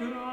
grow.